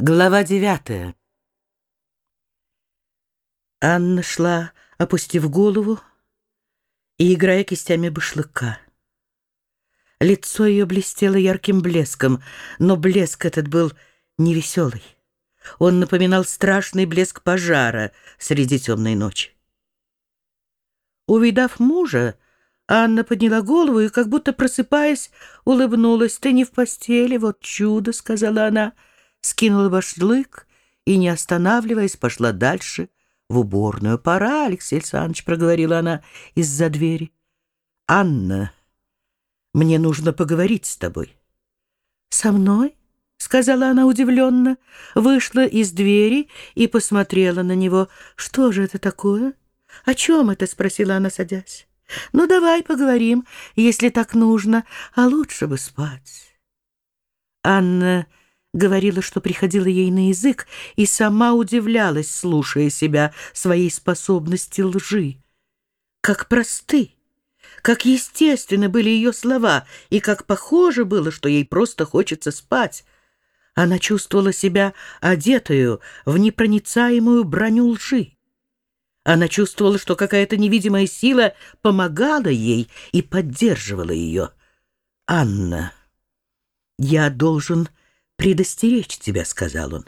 Глава девятая. Анна шла, опустив голову и играя кистями башлыка. Лицо ее блестело ярким блеском, но блеск этот был невеселый. Он напоминал страшный блеск пожара среди темной ночи. Увидав мужа, Анна подняла голову и, как будто просыпаясь, улыбнулась. «Ты не в постели, вот чудо!» — сказала она — скинула башлык и, не останавливаясь, пошла дальше в уборную. «Пора, Алексей Александрович», — проговорила она из-за двери. «Анна, мне нужно поговорить с тобой». «Со мной?» — сказала она удивленно, вышла из двери и посмотрела на него. «Что же это такое? О чем это?» — спросила она, садясь. «Ну, давай поговорим, если так нужно, а лучше бы спать». Анна говорила, что приходила ей на язык, и сама удивлялась, слушая себя, своей способности лжи. Как просты, как естественно были ее слова, и как похоже было, что ей просто хочется спать. Она чувствовала себя одетую в непроницаемую броню лжи. Она чувствовала, что какая-то невидимая сила помогала ей и поддерживала ее. «Анна, я должен предостеречь тебя», — сказал он.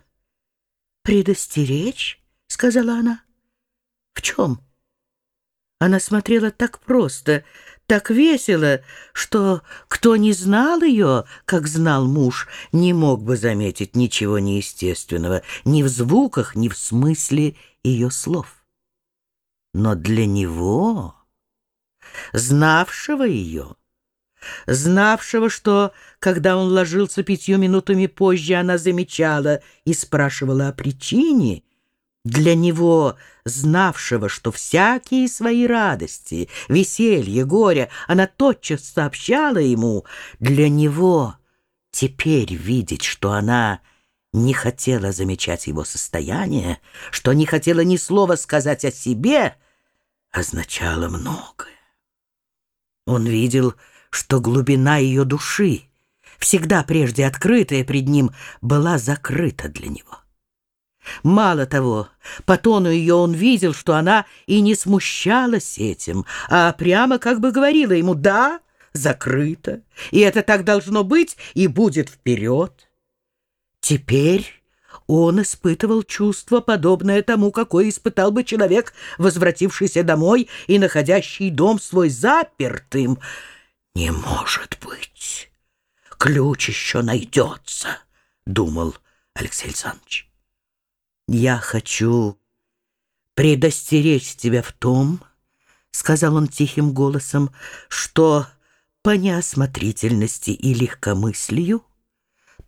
«Предостеречь?» — сказала она. «В чем?» Она смотрела так просто, так весело, что кто не знал ее, как знал муж, не мог бы заметить ничего неестественного ни в звуках, ни в смысле ее слов. Но для него, знавшего ее, знавшего, что, когда он ложился пятью минутами позже, она замечала и спрашивала о причине, для него, знавшего, что всякие свои радости, веселье, горе, она тотчас сообщала ему, для него теперь видеть, что она не хотела замечать его состояние, что не хотела ни слова сказать о себе, означало многое. Он видел, что глубина ее души, всегда прежде открытая пред ним, была закрыта для него. Мало того, по тону ее он видел, что она и не смущалась этим, а прямо как бы говорила ему «да, закрыто, и это так должно быть и будет вперед». Теперь он испытывал чувство, подобное тому, какое испытал бы человек, возвратившийся домой и находящий дом свой запертым — «Не может быть! Ключ еще найдется!» — думал Алексей Александрович. «Я хочу предостеречь тебя в том, — сказал он тихим голосом, — что по неосмотрительности и легкомыслию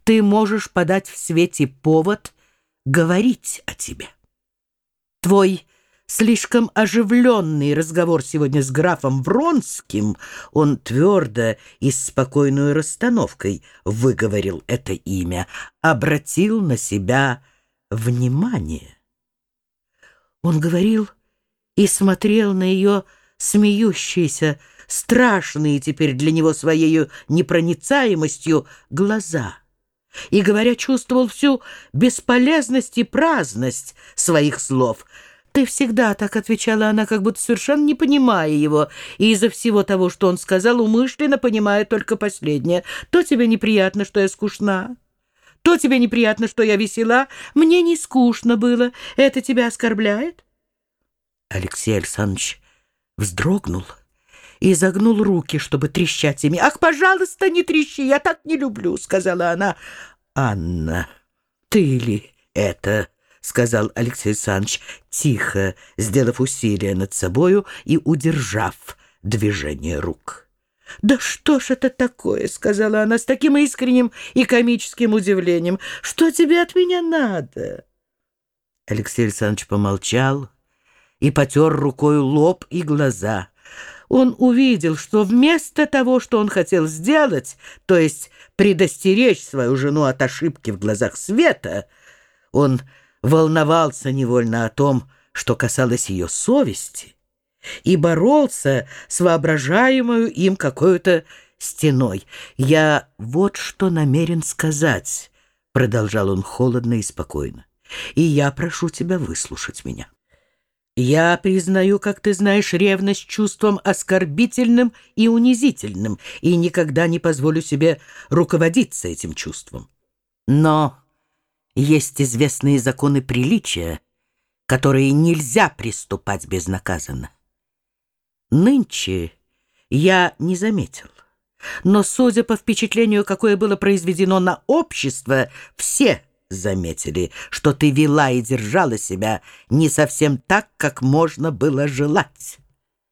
ты можешь подать в свете повод говорить о тебе. Твой слишком оживленный разговор сегодня с графом Вронским, он твердо и с спокойной расстановкой выговорил это имя, обратил на себя внимание. Он говорил и смотрел на ее смеющиеся, страшные теперь для него своей непроницаемостью глаза — и, говоря, чувствовал всю бесполезность и праздность своих слов — «Ты всегда так», — отвечала она, как будто совершенно не понимая его, и из-за всего того, что он сказал, умышленно понимая только последнее. «То тебе неприятно, что я скучна, то тебе неприятно, что я весела. Мне не скучно было. Это тебя оскорбляет?» Алексей Александрович вздрогнул и загнул руки, чтобы трещать ими. «Ах, пожалуйста, не трещи, я так не люблю», — сказала она. «Анна, ты ли это?» — сказал Алексей Александрович, тихо, сделав усилие над собою и удержав движение рук. «Да что ж это такое?» — сказала она с таким искренним и комическим удивлением. «Что тебе от меня надо?» Алексей Александрович помолчал и потер рукой лоб и глаза. Он увидел, что вместо того, что он хотел сделать, то есть предостеречь свою жену от ошибки в глазах света, он волновался невольно о том, что касалось ее совести, и боролся с воображаемую им какой-то стеной. «Я вот что намерен сказать», — продолжал он холодно и спокойно, — «и я прошу тебя выслушать меня. Я признаю, как ты знаешь, ревность чувством оскорбительным и унизительным, и никогда не позволю себе руководиться этим чувством. Но есть известные законы приличия, которые нельзя приступать безнаказанно. Нынче я не заметил, но, судя по впечатлению, какое было произведено на общество, все заметили, что ты вела и держала себя не совсем так, как можно было желать.